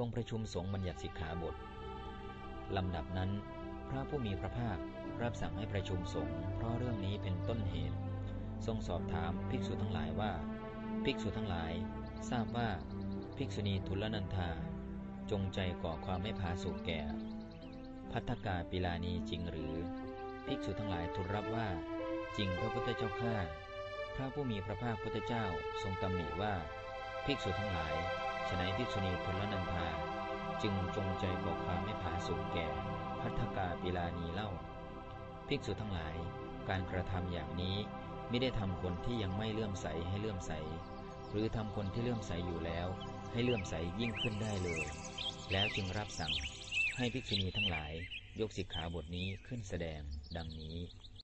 รงประชุมสงฆ์บัญญัติสิกขาบทลำดับนั้น พระผู้มีพระภาครับสั่งให้ประชุมสงฆ์เพราะเรื่องนี้เป็นต้นเหตุ ทรงสอบถามภิกษุทั้งหลายว่า ภิกษุทั้งหลาย ทราบว่าภิกษุณีทุลนันธาจงใจก่อความไม่ผาสุกแก่ พัฒกาปิลานีจริงหรือ ภิกษุทั้งหลายทูลรับว่า จริงพระพุทธเจ้าข้าพระผู้มีพระภาคพุทธเจ้าทรงตำหนิว่า ภิกษุทั้งหลาย ฉนัยภิกษุณีทุลนันธาจึงจงใจก่อความไม่ผาสุกแก่พัฒกาปิลานีเล่า ภิกษุทั้งหลาย การกระทำอย่างนี้ไม่ได้ทำคนที่ยังไม่เลื่อมใสให้เลื่อมใส หรือทำคนที่เลื่อมใสอยู่แล้ว ให้เลื่อมใสยิ่งขึ้นได้เลย แล้วจึงรับสั่งให้ภิกษุณีทั้งหลาย ยกสิกขาบทนี้ขึ้นแสดงดังนี้